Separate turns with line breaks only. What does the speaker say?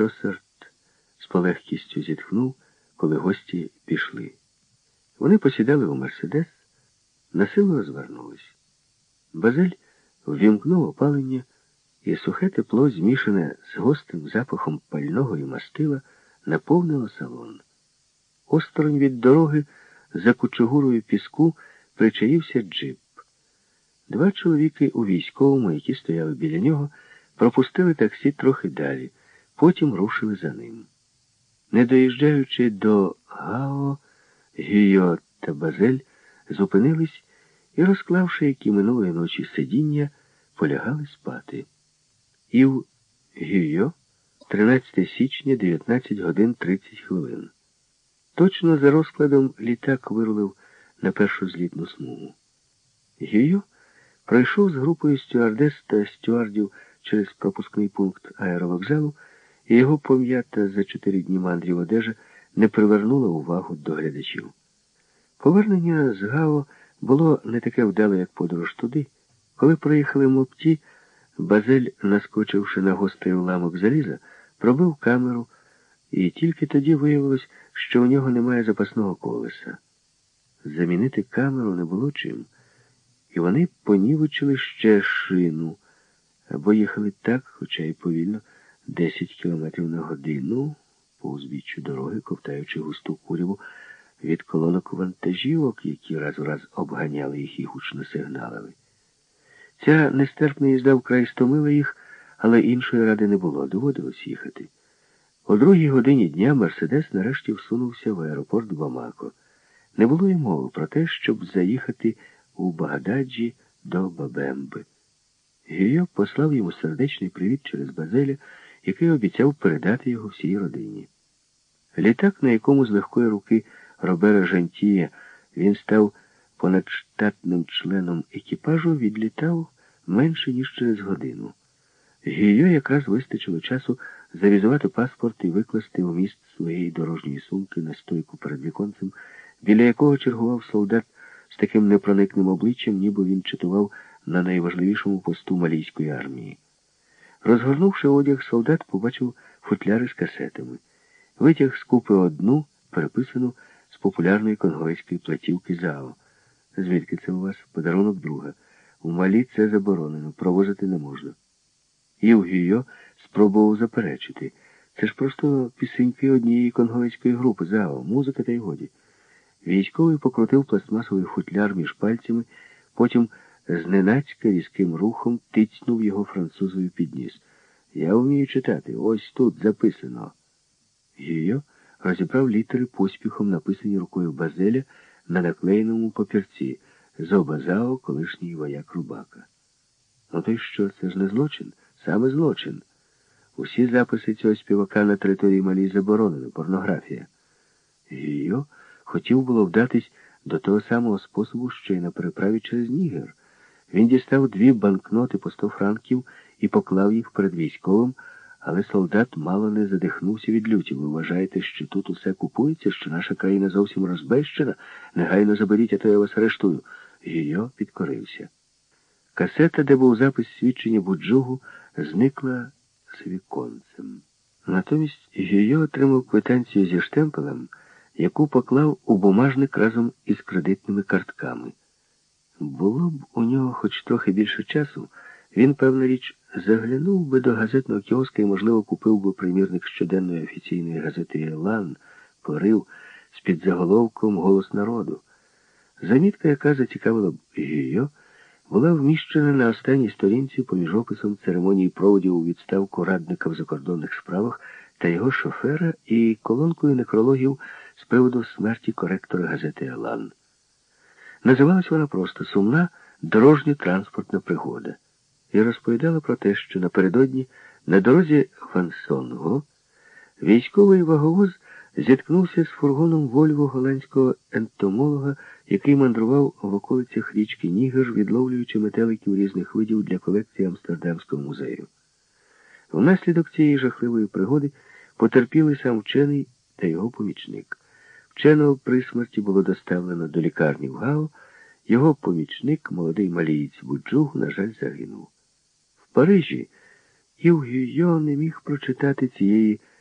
Шосарт з полегкістю зітхнув, коли гості пішли. Вони посідали у Мерседес, насилу розвернулись. Базель ввімкнув опалення, і сухе тепло, змішане з гострим запахом пального і мастила, наповнило салон. Осторонь від дороги за кучугурою піску причаївся джип. Два чоловіки у військовому, які стояли біля нього, пропустили таксі трохи далі, потім рушили за ним. Не доїжджаючи до Гао, Гійо та Базель зупинились і, розклавши, які минулої ночі сидіння, полягали спати. І в Гійо 13 січня, 19 годин 30 хвилин. Точно за розкладом літак вирулив на першу злітну смугу. Гійо пройшов з групою стюардес та стюардів через пропускний пункт аеровокзалу, його пом'ята за чотири дні мандрів одежа не привернула увагу до глядачів. Повернення з Гао було не таке вдале, як подорож туди. Коли проїхали мопті, Базель, наскочивши на гострий уламок заліза, пробив камеру, і тільки тоді виявилось, що у нього немає запасного колеса. Замінити камеру не було чим, і вони понівечили ще шину, або їхали так, хоча й повільно, 10 кілометрів на годину, по узбіччю дороги, ковтаючи густу куряву від колонок вантажівок, які раз у раз обганяли їх і гучно сигналили. Ця нестерпна їзда вкрай стомила їх, але іншої ради не було, доводилось їхати. О другій годині дня Мерседес нарешті всунувся в аеропорт Бамако. Не було й мови про те, щоб заїхати у Багададжі до Бабемби. Гійо послав йому сердечний привіт через Базеля, який обіцяв передати його всій родині. Літак, на якому з легкої руки Робера Жантія він став понадштатним членом екіпажу, відлітав менше, ніж через годину. Гійо якраз вистачило часу завізувати паспорт і викласти у міст своєї дорожньої сумки на стойку перед віконцем, біля якого чергував солдат з таким непроникним обличчям, ніби він читував на найважливішому посту малійської армії. Розгорнувши одяг, солдат побачив футляри з касетами. Витяг з купи одну, переписану з популярної конгойської платівки ЗАО. Звідки це у вас? Подарунок друга. У малі це заборонено, провозити не можна. Євгійо спробував заперечити. Це ж просто пісеньки однієї конгойської групи ЗАО, музика та й годі. Військовий покрутив пластмасовий футляр між пальцями, потім зненацька різким рухом тицнув його французові під ніс. Я вмію читати. Ось тут записано. Гійо розібрав літери поспіхом, написані рукою Базеля на наклеєному папірці Зобазао, колишній вояк Рубака. Ну то й що, це ж не злочин? Саме злочин. Усі записи цього співака на території Малі заборонено, порнографія. Гійо хотів було вдатись до того самого способу, що й на переправі через Нігер. Він дістав дві банкноти по сто франків і поклав їх перед військовим, але солдат мало не задихнувся від люті. Ви вважаєте, що тут усе купується, що наша країна зовсім розбещена? Негайно заберіть, а то я вас арештую. Гійо підкорився. Касета, де був запис свідчення Буджугу, зникла з віконцем. Натомість Гійо отримав квитанцію зі штемпелем, яку поклав у бумажник разом із кредитними картками. Було б у нього хоч трохи більше часу, він, певна річ, заглянув би до газетного кіоска і, можливо, купив би примірник щоденної офіційної газети Елан, порив з-під заголовком Голос народу. Замітка, яка зацікавила б Гійо, була вміщена на останній сторінці поміж описом церемонії проводів у відставку радника в закордонних справах та його шофера і колонкою некрологів з приводу смерті коректора газети Елан. Називалась вона просто Сумна дорожньо-транспортна пригода і розповідала про те, що напередодні на дорозі Вансонго військовий ваговоз зіткнувся з фургоном Вольво голландського ентомолога, який мандрував в околицях річки Нігер, відловлюючи метеликів різних видів для колекції Амстердамського музею. Внаслідок цієї жахливої пригоди потерпіли сам вчений та його помічник. Вченого при смерті було доставлено до лікарні в Гао, його помічник, молодий малієць Буджуг, на жаль, загинув. В Парижі Гюйо не міг прочитати цієї